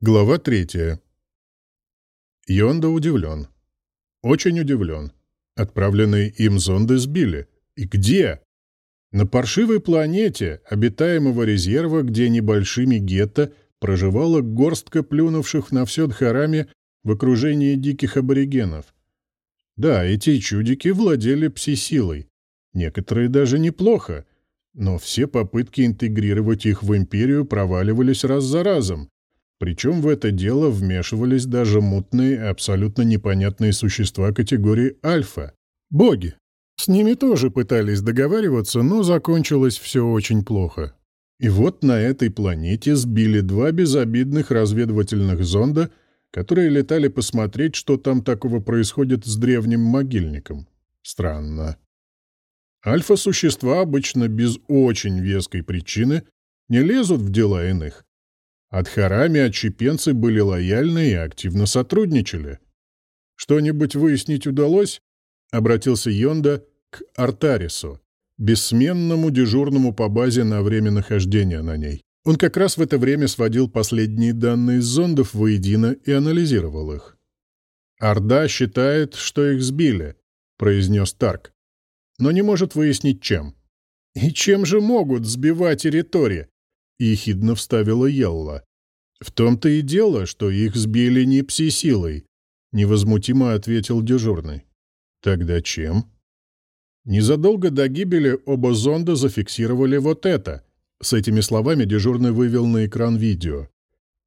Глава третья. Йонда удивлен. Очень удивлен. Отправленные им зонды сбили. И где? На паршивой планете обитаемого резерва, где небольшими гетто проживала горстка плюнувших на все Дхарами в окружении диких аборигенов. Да, эти чудики владели пси-силой. Некоторые даже неплохо. Но все попытки интегрировать их в империю проваливались раз за разом. Причем в это дело вмешивались даже мутные, абсолютно непонятные существа категории альфа. Боги. С ними тоже пытались договариваться, но закончилось все очень плохо. И вот на этой планете сбили два безобидных разведывательных зонда, которые летали посмотреть, что там такого происходит с древним могильником. Странно. Альфа-существа обычно без очень веской причины не лезут в дела иных. От Харами отчепенцы были лояльны и активно сотрудничали. «Что-нибудь выяснить удалось?» — обратился Йонда к Артарису, бессменному дежурному по базе на время нахождения на ней. Он как раз в это время сводил последние данные из зондов воедино и анализировал их. «Орда считает, что их сбили», — произнес Тарк, «но не может выяснить, чем». «И чем же могут сбивать территории?» — ехидно вставила Елла. «В том-то и дело, что их сбили не пси-силой», — невозмутимо ответил дежурный. «Тогда чем?» Незадолго до гибели оба зонда зафиксировали вот это. С этими словами дежурный вывел на экран видео.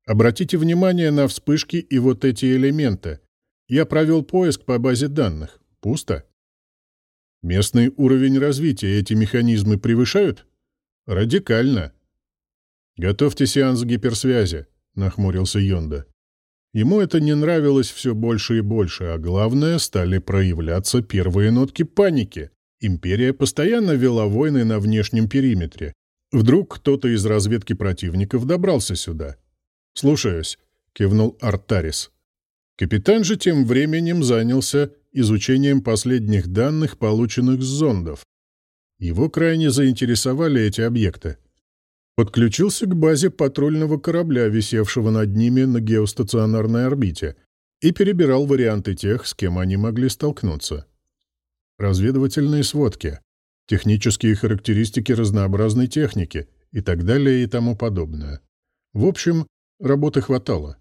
Обратите внимание на вспышки и вот эти элементы. Я провел поиск по базе данных. Пусто. Местный уровень развития эти механизмы превышают? Радикально. «Готовьте сеанс гиперсвязи», — нахмурился Йонда. Ему это не нравилось все больше и больше, а главное, стали проявляться первые нотки паники. Империя постоянно вела войны на внешнем периметре. Вдруг кто-то из разведки противников добрался сюда. «Слушаюсь», — кивнул Артарис. Капитан же тем временем занялся изучением последних данных, полученных с зондов. Его крайне заинтересовали эти объекты подключился к базе патрульного корабля, висевшего над ними на геостационарной орбите, и перебирал варианты тех, с кем они могли столкнуться. Разведывательные сводки, технические характеристики разнообразной техники и так далее и тому подобное. В общем, работы хватало.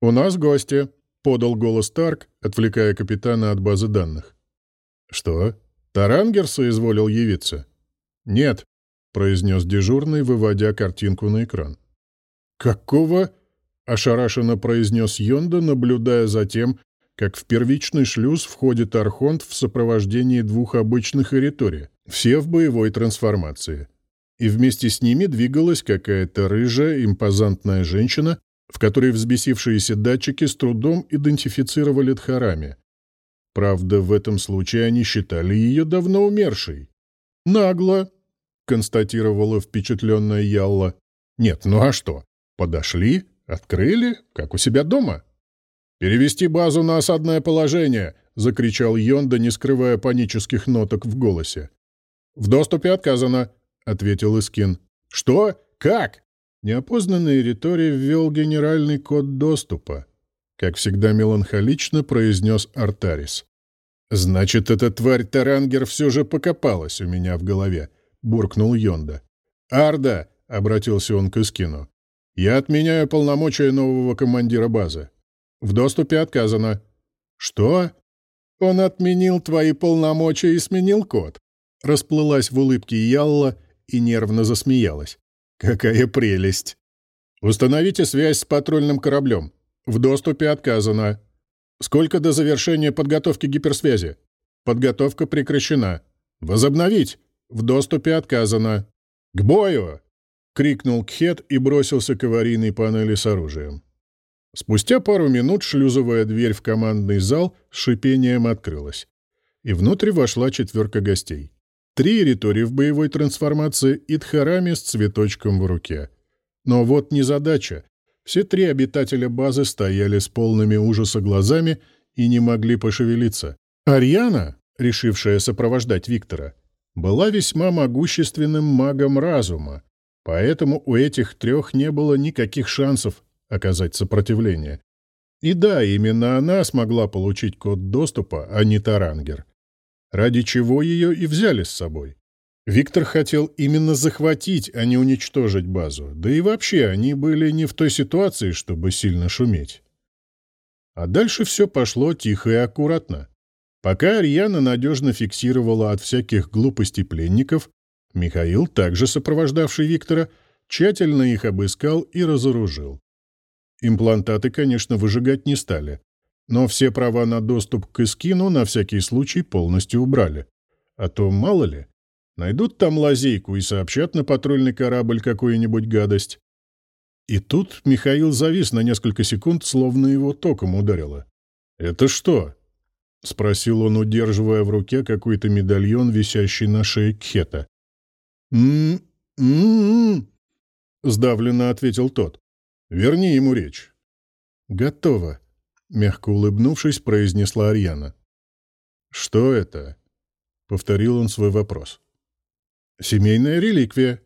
«У нас гости», — подал голос Тарк, отвлекая капитана от базы данных. «Что? Тарангер соизволил явиться?» «Нет», — произнес дежурный, выводя картинку на экран. «Какого?» — ошарашенно произнес Йонда, наблюдая за тем, как в первичный шлюз входит Архонт в сопровождении двух обычных Эритори, все в боевой трансформации. И вместе с ними двигалась какая-то рыжая, импозантная женщина, в которой взбесившиеся датчики с трудом идентифицировали Дхарами. Правда, в этом случае они считали ее давно умершей. «Нагло», констатировала впечатленная Ялла. «Нет, ну а что? Подошли, открыли, как у себя дома». «Перевести базу на осадное положение!» — закричал Йонда, не скрывая панических ноток в голосе. «В доступе отказано», — ответил Искин. «Что? Как?» Неопознанный Ритори ввел генеральный код доступа. Как всегда меланхолично произнес Артарис. «Значит, эта тварь Тарангер все же покопалась у меня в голове. — буркнул Йонда. «Арда!» — обратился он к Искину. «Я отменяю полномочия нового командира базы. В доступе отказано». «Что?» «Он отменил твои полномочия и сменил код». Расплылась в улыбке Ялла и нервно засмеялась. «Какая прелесть!» «Установите связь с патрульным кораблем. В доступе отказано. Сколько до завершения подготовки гиперсвязи? Подготовка прекращена. Возобновить!» В доступе отказано. К бою! крикнул Кхет и бросился к аварийной панели с оружием. Спустя пару минут шлюзовая дверь в командный зал с шипением открылась. И внутрь вошла четверка гостей. Три ритори в боевой трансформации и Тхарами с цветочком в руке. Но вот незадача. Все три обитателя базы стояли с полными ужаса глазами и не могли пошевелиться. Ариана, решившая сопровождать Виктора, была весьма могущественным магом разума, поэтому у этих трех не было никаких шансов оказать сопротивление. И да, именно она смогла получить код доступа, а не Тарангер. Ради чего ее и взяли с собой. Виктор хотел именно захватить, а не уничтожить базу. Да и вообще, они были не в той ситуации, чтобы сильно шуметь. А дальше все пошло тихо и аккуратно. Пока Ариана надежно фиксировала от всяких глупостей пленников, Михаил, также сопровождавший Виктора, тщательно их обыскал и разоружил. Имплантаты, конечно, выжигать не стали, но все права на доступ к Искину на всякий случай полностью убрали. А то, мало ли, найдут там лазейку и сообщат на патрульный корабль какую-нибудь гадость. И тут Михаил завис на несколько секунд, словно его током ударило. «Это что?» — спросил он, удерживая в руке какой-то медальон, висящий на шее Кхета. «М-м-м-м», сдавленно ответил тот. «Верни ему речь». «Готово», — мягко улыбнувшись, произнесла Арьяна. «Что это?» — повторил он свой вопрос. «Семейная реликвия».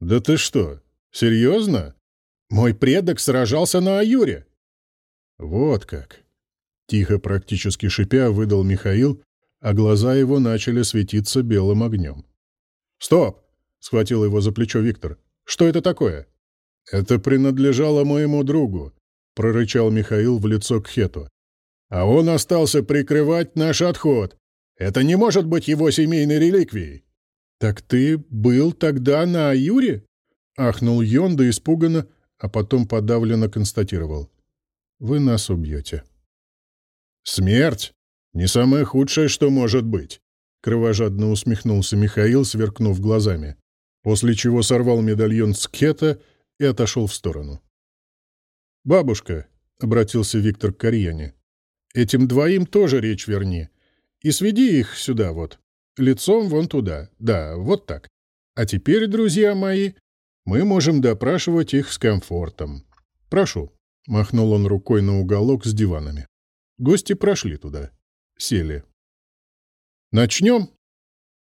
«Да ты что, серьезно?» Мой предок сражался на Аюре. Вот как. Тихо, практически шипя, выдал Михаил, а глаза его начали светиться белым огнем. «Стоп!» — схватил его за плечо Виктор. «Что это такое?» «Это принадлежало моему другу», — прорычал Михаил в лицо к Хету. «А он остался прикрывать наш отход. Это не может быть его семейной реликвией». «Так ты был тогда на Аюре?» — ахнул Йонда испуганно, а потом подавленно констатировал. «Вы нас убьете». «Смерть? Не самое худшее, что может быть», — кровожадно усмехнулся Михаил, сверкнув глазами, после чего сорвал медальон с кета и отошел в сторону. «Бабушка», — обратился Виктор к Карьяне, — «этим двоим тоже речь верни. И сведи их сюда вот, лицом вон туда, да, вот так. А теперь, друзья мои, мы можем допрашивать их с комфортом. Прошу. Махнул он рукой на уголок с диванами. Гости прошли туда. Сели. «Начнем?»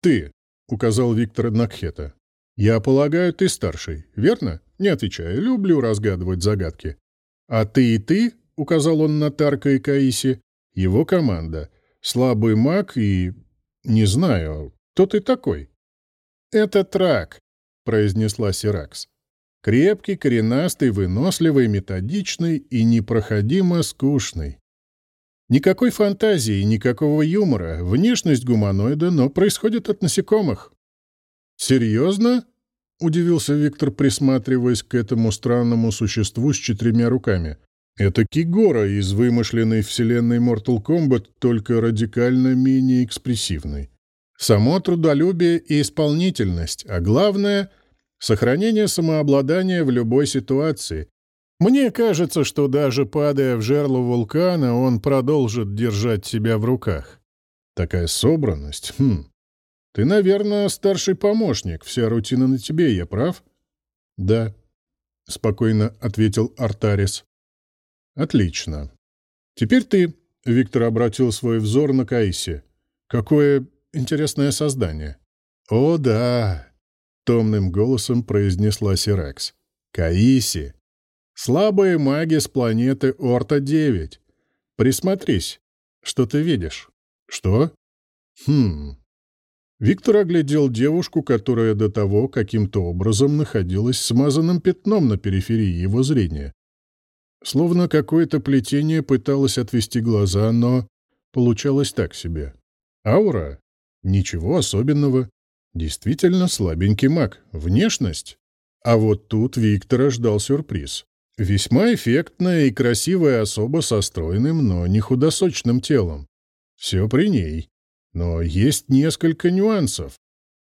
«Ты», — указал Виктор Накхета. «Я полагаю, ты старший, верно?» «Не отвечаю, люблю разгадывать загадки». «А ты и ты», — указал он на Тарка и Каиси, — «его команда. Слабый маг и... не знаю, кто ты такой?» «Это Трак», — произнесла Сиракс. «Крепкий, коренастый, выносливый, методичный и непроходимо скучный. Никакой фантазии, никакого юмора, внешность гуманоида, но происходит от насекомых». «Серьезно?» — удивился Виктор, присматриваясь к этому странному существу с четырьмя руками. «Это Кигора из вымышленной вселенной Mortal Kombat, только радикально менее экспрессивной. Само трудолюбие и исполнительность, а главное — сохранение самообладания в любой ситуации. Мне кажется, что даже падая в жерло вулкана, он продолжит держать себя в руках. Такая собранность. Хм. Ты, наверное, старший помощник. Вся рутина на тебе, я прав? Да, — спокойно ответил Артарис. Отлично. Теперь ты, — Виктор обратил свой взор на Каиси. Какое интересное создание. «О, да!» — томным голосом произнесла Сиракс. «Каиси! Слабые маги с планеты Орта-9. Присмотрись. Что ты видишь?» «Что?» «Хм...» Виктор оглядел девушку, которая до того каким-то образом находилась смазанным пятном на периферии его зрения. Словно какое-то плетение пыталось отвести глаза, но получалось так себе. Аура Ничего особенного. Действительно слабенький маг. Внешность. А вот тут Виктора ждал сюрприз. Весьма эффектная и красивая особа со стройным, но не худосочным телом. Все при ней. Но есть несколько нюансов.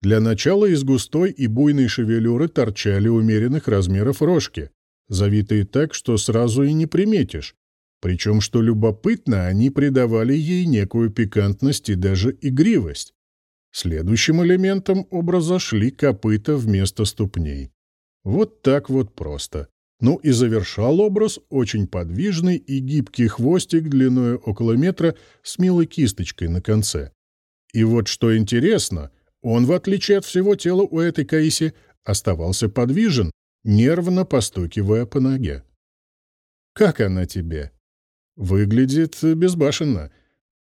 Для начала из густой и буйной шевелюры торчали умеренных размеров рожки, завитые так, что сразу и не приметишь. Причем, что любопытно, они придавали ей некую пикантность и даже игривость. Следующим элементом образа шли копыта вместо ступней. Вот так вот просто. Ну и завершал образ очень подвижный и гибкий хвостик длиной около метра с милой кисточкой на конце. И вот что интересно, он, в отличие от всего тела у этой Каиси, оставался подвижен, нервно постукивая по ноге. Как она тебе? Выглядит безбашенно.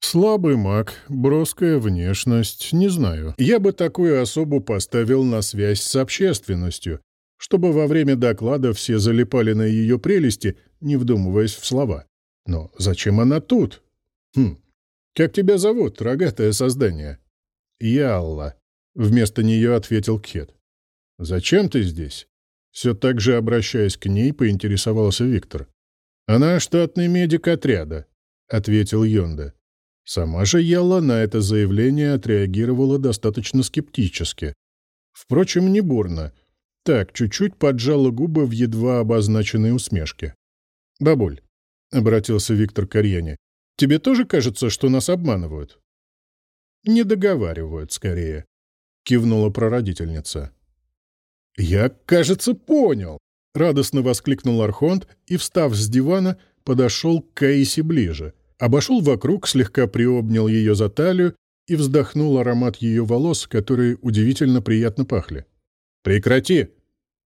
Слабый маг, броская внешность, не знаю. Я бы такую особу поставил на связь с общественностью, чтобы во время доклада все залипали на ее прелести, не вдумываясь в слова. Но зачем она тут? Хм, как тебя зовут, рогатое создание? Ялла. Вместо нее ответил Кхет. Зачем ты здесь? Все так же обращаясь к ней, поинтересовался Виктор. Она штатный медик отряда, ответил Йонда. Сама же Ялла на это заявление отреагировала достаточно скептически. Впрочем, не бурно. Так, чуть-чуть поджала губы в едва обозначенной усмешке. «Бабуль», — обратился Виктор к Арьяне, — «тебе тоже кажется, что нас обманывают?» «Не договаривают, скорее», — кивнула прародительница. «Я, кажется, понял», — радостно воскликнул Архонт и, встав с дивана, подошел к Каисе ближе обошел вокруг, слегка приобнял ее за талию и вздохнул аромат ее волос, которые удивительно приятно пахли. «Прекрати!» —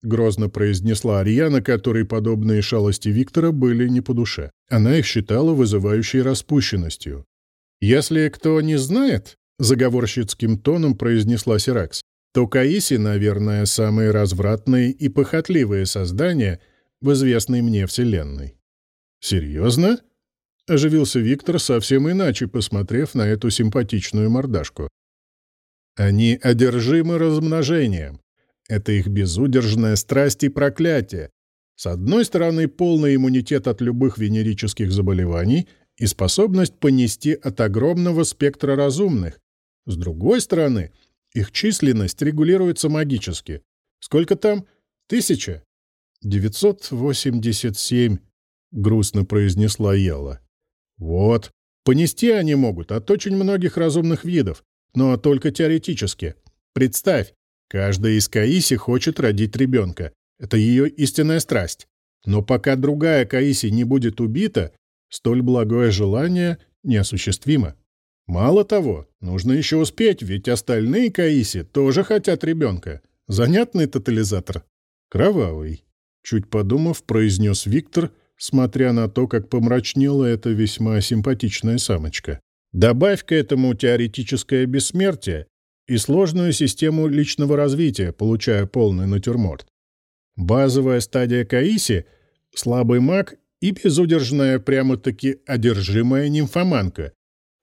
грозно произнесла Ариана, которой подобные шалости Виктора были не по душе. Она их считала вызывающей распущенностью. «Если кто не знает», — заговорщицким тоном произнесла Сиракс, то Каиси, наверное, самые развратные и похотливые создания в известной мне Вселенной. «Серьезно?» — оживился Виктор, совсем иначе посмотрев на эту симпатичную мордашку. «Они одержимы размножением. Это их безудержная страсть и проклятие. С одной стороны, полный иммунитет от любых венерических заболеваний и способность понести от огромного спектра разумных. С другой стороны, их численность регулируется магически. Сколько там? Тысяча? «Девятьсот восемьдесят семь», — грустно произнесла Яла. Вот. Понести они могут от очень многих разумных видов, но только теоретически. Представь, каждая из Каиси хочет родить ребенка. Это ее истинная страсть. Но пока другая Каиси не будет убита, столь благое желание неосуществимо. Мало того, нужно еще успеть, ведь остальные Каиси тоже хотят ребенка. Занятный тотализатор. Кровавый. Чуть подумав, произнес Виктор, смотря на то, как помрачнела эта весьма симпатичная самочка. Добавь к этому теоретическое бессмертие и сложную систему личного развития, получая полный натюрморт. Базовая стадия Каиси — слабый маг и безудержная прямо-таки одержимая нимфоманка.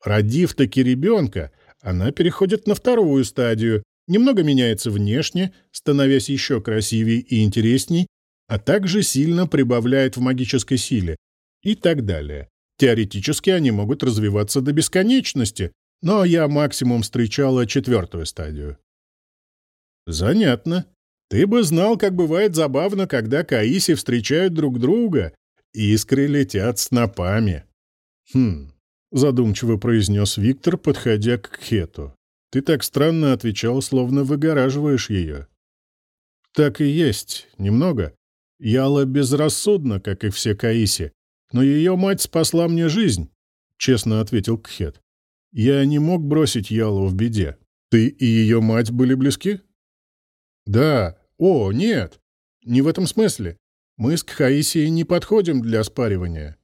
Родив таки ребенка, она переходит на вторую стадию, немного меняется внешне, становясь еще красивее и интересней, а также сильно прибавляет в магической силе и так далее. Теоретически они могут развиваться до бесконечности, но я максимум встречала четвертую стадию. Занятно. Ты бы знал, как бывает забавно, когда Каиси встречают друг друга, и искры летят снопами. Хм, задумчиво произнес Виктор, подходя к Хету. Ты так странно отвечал, словно выгораживаешь ее. Так и есть, немного. Яла безрассудна, как и все Каиси, но ее мать спасла мне жизнь, — честно ответил Кхет. Я не мог бросить Ялу в беде. Ты и ее мать были близки? Да. О, нет. Не в этом смысле. Мы с Кхаисией не подходим для спаривания.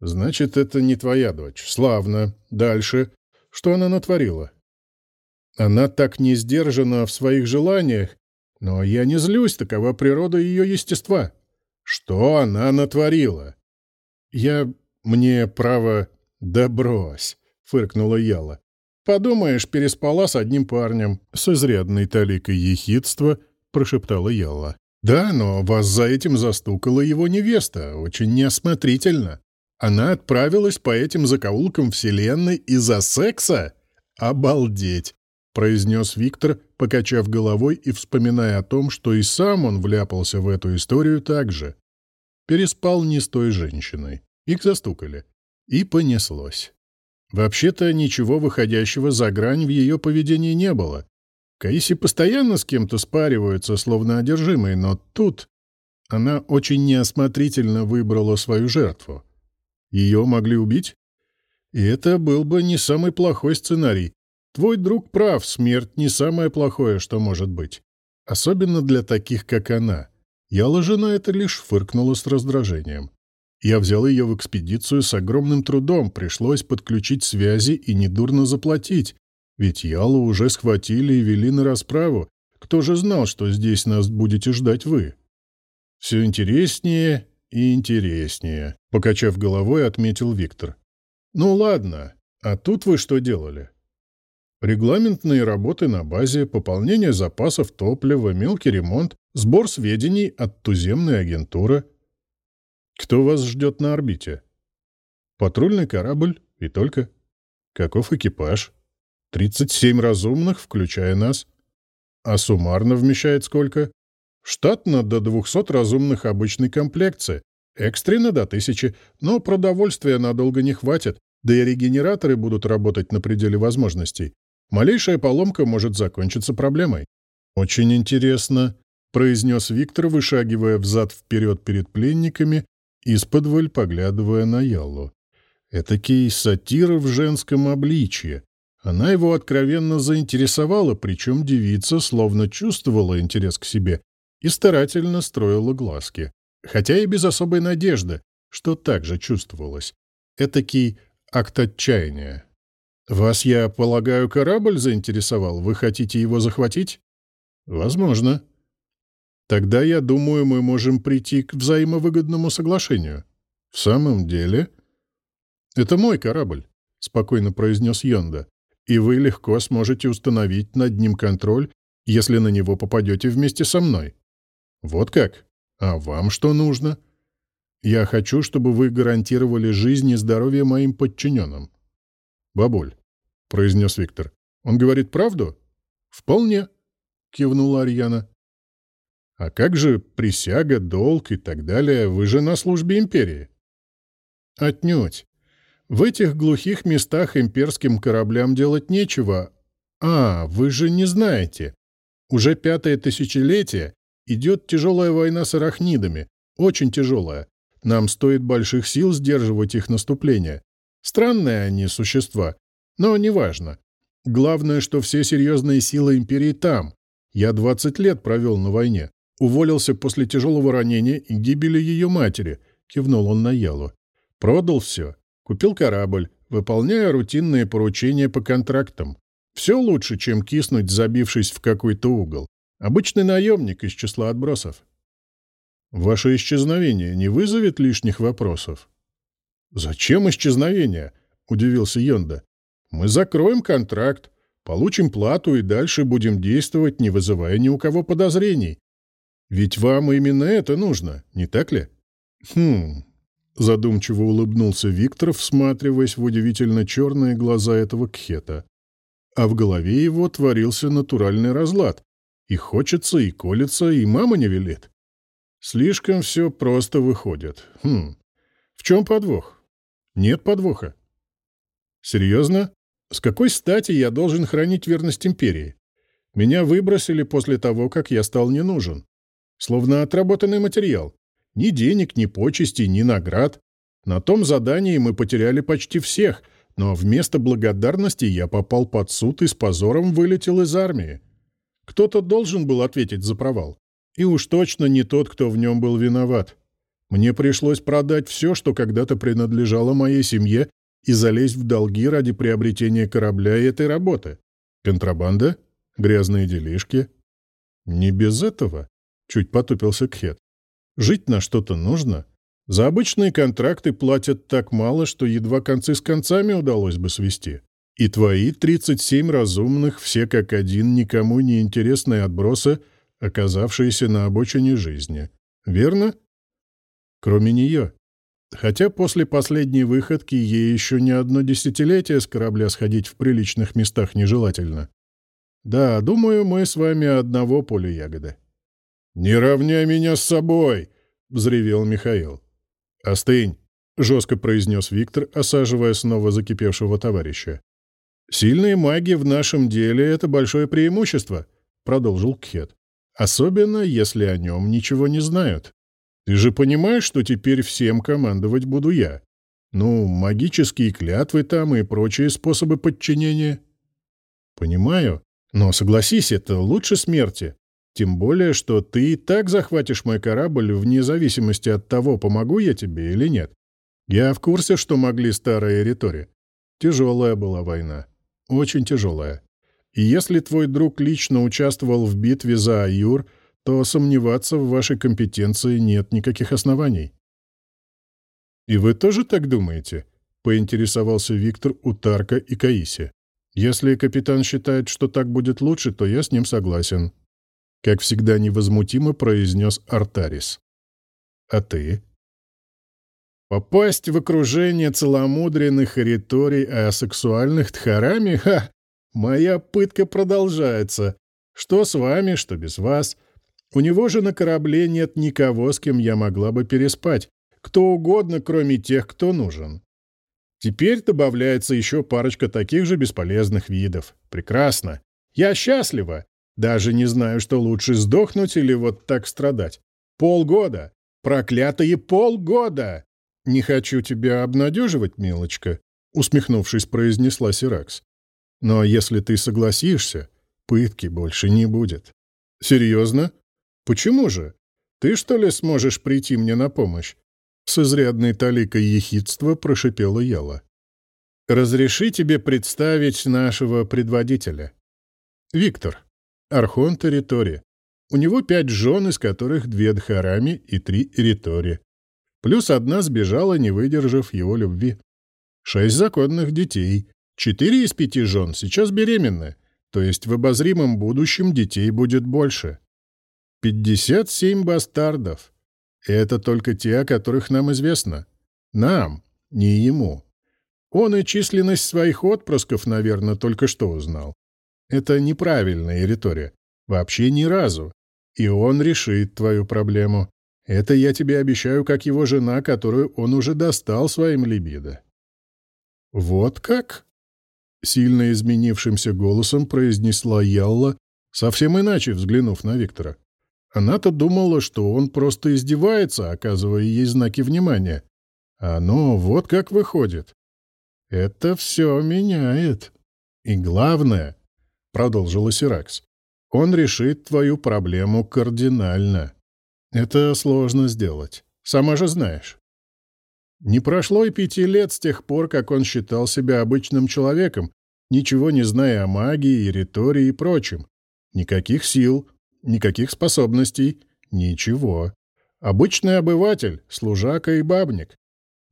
Значит, это не твоя дочь. Славно. Дальше. Что она натворила? Она так не сдержана в своих желаниях но я не злюсь, такова природа ее естества. Что она натворила? Я... мне право... Да брось, фыркнула Яла. Подумаешь, переспала с одним парнем. С изрядной таликой ехидства прошептала Яла. Да, но вас за этим застукала его невеста, очень неосмотрительно. Она отправилась по этим закоулкам вселенной из-за секса? Обалдеть! — произнес Виктор, покачав головой и вспоминая о том, что и сам он вляпался в эту историю так же. Переспал не с той женщиной. Их застукали. И понеслось. Вообще-то ничего выходящего за грань в ее поведении не было. Каиси постоянно с кем-то спариваются, словно одержимые, но тут она очень неосмотрительно выбрала свою жертву. Ее могли убить? И это был бы не самый плохой сценарий, Твой друг прав, смерть не самое плохое, что может быть. Особенно для таких, как она. Я на это лишь фыркнула с раздражением. Я взял ее в экспедицию с огромным трудом, пришлось подключить связи и недурно заплатить, ведь Ялу уже схватили и вели на расправу. Кто же знал, что здесь нас будете ждать вы? Все интереснее и интереснее, покачав головой, отметил Виктор. Ну ладно, а тут вы что делали? Регламентные работы на базе, пополнение запасов топлива, мелкий ремонт, сбор сведений от туземной агентуры. Кто вас ждет на орбите? Патрульный корабль и только. Каков экипаж? 37 разумных, включая нас. А суммарно вмещает сколько? Штатно до 200 разумных обычной комплекции. Экстренно до 1000, но продовольствия надолго не хватит, да и регенераторы будут работать на пределе возможностей. Малейшая поломка может закончиться проблемой. «Очень интересно», — произнес Виктор, вышагивая взад-вперед перед пленниками, исподволь поглядывая на Яллу. Этакий сатира в женском обличье. Она его откровенно заинтересовала, причем девица словно чувствовала интерес к себе и старательно строила глазки. Хотя и без особой надежды, что также чувствовалось. Этакий акт отчаяния. «Вас, я полагаю, корабль заинтересовал? Вы хотите его захватить?» «Возможно». «Тогда, я думаю, мы можем прийти к взаимовыгодному соглашению». «В самом деле?» «Это мой корабль», — спокойно произнес Йонда. «И вы легко сможете установить над ним контроль, если на него попадете вместе со мной». «Вот как? А вам что нужно?» «Я хочу, чтобы вы гарантировали жизнь и здоровье моим подчиненным». «Бабуль, — произнес Виктор. «Он говорит правду?» «Вполне», — кивнула Арьяна. «А как же присяга, долг и так далее? Вы же на службе империи». «Отнюдь. В этих глухих местах имперским кораблям делать нечего. А, вы же не знаете. Уже пятое тысячелетие идет тяжелая война с арахнидами. Очень тяжелая. Нам стоит больших сил сдерживать их наступление. Странные они существа, но неважно. Главное, что все серьезные силы империи там. Я 20 лет провел на войне. Уволился после тяжелого ранения и гибели ее матери. Кивнул он на Ялу. Продал все. Купил корабль, выполняя рутинные поручения по контрактам. Все лучше, чем киснуть, забившись в какой-то угол. Обычный наемник из числа отбросов. Ваше исчезновение не вызовет лишних вопросов? Зачем исчезновение? Удивился Йонда. Мы закроем контракт, получим плату и дальше будем действовать, не вызывая ни у кого подозрений. Ведь вам именно это нужно, не так ли? Хм. Задумчиво улыбнулся Виктор, всматриваясь в удивительно черные глаза этого кхета. А в голове его творился натуральный разлад. И хочется, и колется, и мама не велит. Слишком все просто выходит. Хм. В чем подвох? Нет подвоха. Серьезно? С какой стати я должен хранить верность империи? Меня выбросили после того, как я стал не нужен. Словно отработанный материал. Ни денег, ни почестей, ни наград. На том задании мы потеряли почти всех, но вместо благодарности я попал под суд и с позором вылетел из армии. Кто-то должен был ответить за провал. И уж точно не тот, кто в нем был виноват. Мне пришлось продать все, что когда-то принадлежало моей семье, и залезть в долги ради приобретения корабля и этой работы. Контрабанда? Грязные делишки? Не без этого, чуть потупился Кхет. Жить на что-то нужно. За обычные контракты платят так мало, что едва концы с концами удалось бы свести. И твои 37 разумных, все как один, никому не интересные отбросы, оказавшиеся на обочине жизни. Верно? Кроме нее. Хотя после последней выходки ей еще не одно десятилетие с корабля сходить в приличных местах нежелательно. Да, думаю, мы с вами одного поля ягоды. «Не равняй меня с собой!» — взревел Михаил. «Остынь!» — жестко произнес Виктор, осаживая снова закипевшего товарища. «Сильные маги в нашем деле — это большое преимущество», — продолжил Кхет. «Особенно, если о нем ничего не знают. Ты же понимаешь, что теперь всем командовать буду я? Ну, магические клятвы там и прочие способы подчинения. Понимаю. Но согласись, это лучше смерти. Тем более, что ты и так захватишь мой корабль вне зависимости от того, помогу я тебе или нет. Я в курсе, что могли старые ритори. Тяжелая была война. Очень тяжелая. И если твой друг лично участвовал в битве за Аюр, то сомневаться в вашей компетенции нет никаких оснований. «И вы тоже так думаете?» — поинтересовался Виктор у Тарка и Каиси. «Если капитан считает, что так будет лучше, то я с ним согласен», — как всегда невозмутимо произнес Артарис. «А ты?» «Попасть в окружение целомудренных риторий о сексуальных тхарами? Ха! Моя пытка продолжается. Что с вами, что без вас. У него же на корабле нет никого, с кем я могла бы переспать. Кто угодно, кроме тех, кто нужен. Теперь добавляется еще парочка таких же бесполезных видов. Прекрасно. Я счастлива. Даже не знаю, что лучше сдохнуть или вот так страдать. Полгода. Проклятые полгода! Не хочу тебя обнадеживать, милочка, усмехнувшись, произнесла Сиракс. Но если ты согласишься, пытки больше не будет. Серьезно? Почему же? Ты что ли сможешь прийти мне на помощь? С изрядной таликой ехидства прошипела Яла. «Разреши тебе представить нашего предводителя. Виктор, архонт Эритори. У него пять жен, из которых две Дхарами и три Эритори. Плюс одна сбежала, не выдержав его любви. Шесть законных детей. Четыре из пяти жен сейчас беременны, то есть в обозримом будущем детей будет больше. Пятьдесят семь бастардов. И это только те, о которых нам известно. Нам, не ему. Он и численность своих отпрысков, наверное, только что узнал. Это неправильная ритория. Вообще ни разу. И он решит твою проблему. Это я тебе обещаю, как его жена, которую он уже достал своим либидо. «Вот как?» — сильно изменившимся голосом произнесла Ялла, совсем иначе взглянув на Виктора. Она-то думала, что он просто издевается, оказывая ей знаки внимания. А оно вот как выходит. Это все меняет. И главное, — продолжила Сиракс, — он решит твою проблему кардинально. Это сложно сделать. Сама же знаешь. Не прошло и пяти лет с тех пор, как он считал себя обычным человеком, ничего не зная о магии и ритории и прочем. Никаких сил, никаких способностей, ничего. Обычный обыватель, служака и бабник.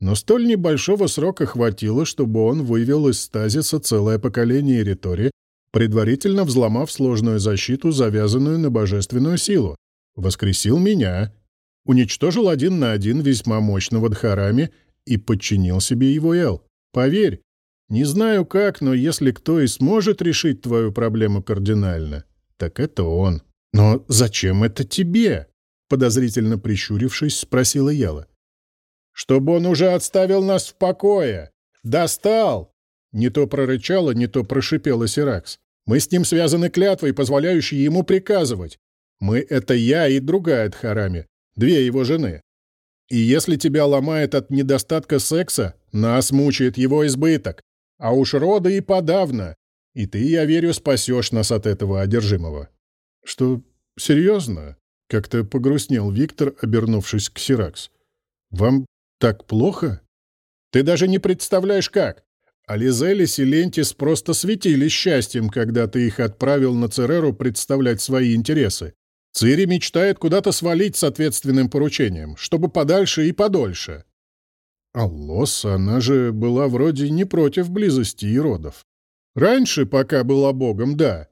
Но столь небольшого срока хватило, чтобы он вывел из стазиса целое поколение ритории, предварительно взломав сложную защиту, завязанную на божественную силу. Воскресил меня, уничтожил один на один весьма мощного Дхарами и подчинил себе его Эл. Поверь, не знаю как, но если кто и сможет решить твою проблему кардинально, так это он. «Но зачем это тебе?» — подозрительно прищурившись, спросила Яла. «Чтобы он уже отставил нас в покое! Достал!» Не то прорычала, не то прошипела Сиракс. «Мы с ним связаны клятвой, позволяющей ему приказывать. Мы — это я и другая Дхарами, две его жены. И если тебя ломает от недостатка секса, нас мучает его избыток. А уж роды и подавно. И ты, я верю, спасешь нас от этого одержимого». «Что, серьезно?» — как-то погрустнел Виктор, обернувшись к Сиракс. «Вам так плохо?» «Ты даже не представляешь, как!» Ализель и Силентис просто светились счастьем, когда ты их отправил на Цереру представлять свои интересы. Цири мечтает куда-то свалить с ответственным поручением, чтобы подальше и подольше. Аллос, она же была вроде не против близости и родов. Раньше, пока была богом, да.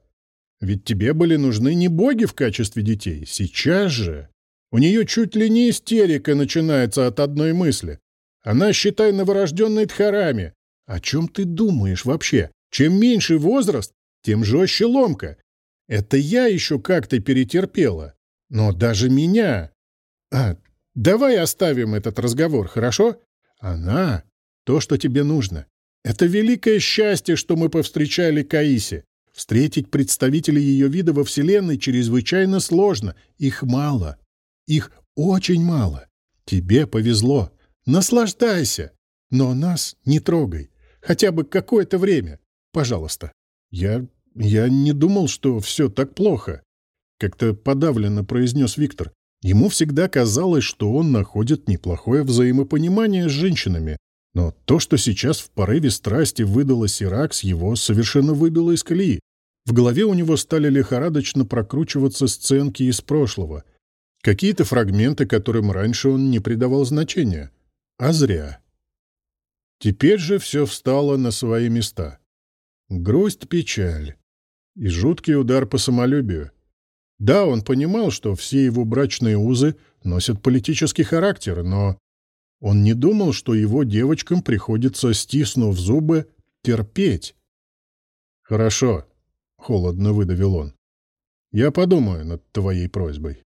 Ведь тебе были нужны не боги в качестве детей. Сейчас же у нее чуть ли не истерика начинается от одной мысли. Она, считай, новорожденной Тхарами. О чем ты думаешь вообще? Чем меньше возраст, тем жестче ломка. Это я еще как-то перетерпела. Но даже меня... А, давай оставим этот разговор, хорошо? Она — то, что тебе нужно. Это великое счастье, что мы повстречали Каисе. Встретить представителей ее вида во Вселенной чрезвычайно сложно. Их мало. Их очень мало. Тебе повезло. Наслаждайся. Но нас не трогай. Хотя бы какое-то время. Пожалуйста. Я... я не думал, что все так плохо. — как-то подавленно произнес Виктор. Ему всегда казалось, что он находит неплохое взаимопонимание с женщинами, но то, что сейчас в порыве страсти выдало Сиракс, его совершенно выбило из колеи. В голове у него стали лихорадочно прокручиваться сценки из прошлого. Какие-то фрагменты, которым раньше он не придавал значения. А зря. Теперь же все встало на свои места. Грусть, печаль. И жуткий удар по самолюбию. Да, он понимал, что все его брачные узы носят политический характер, но он не думал, что его девочкам приходится, стиснув зубы, терпеть. «Хорошо», — холодно выдавил он. «Я подумаю над твоей просьбой».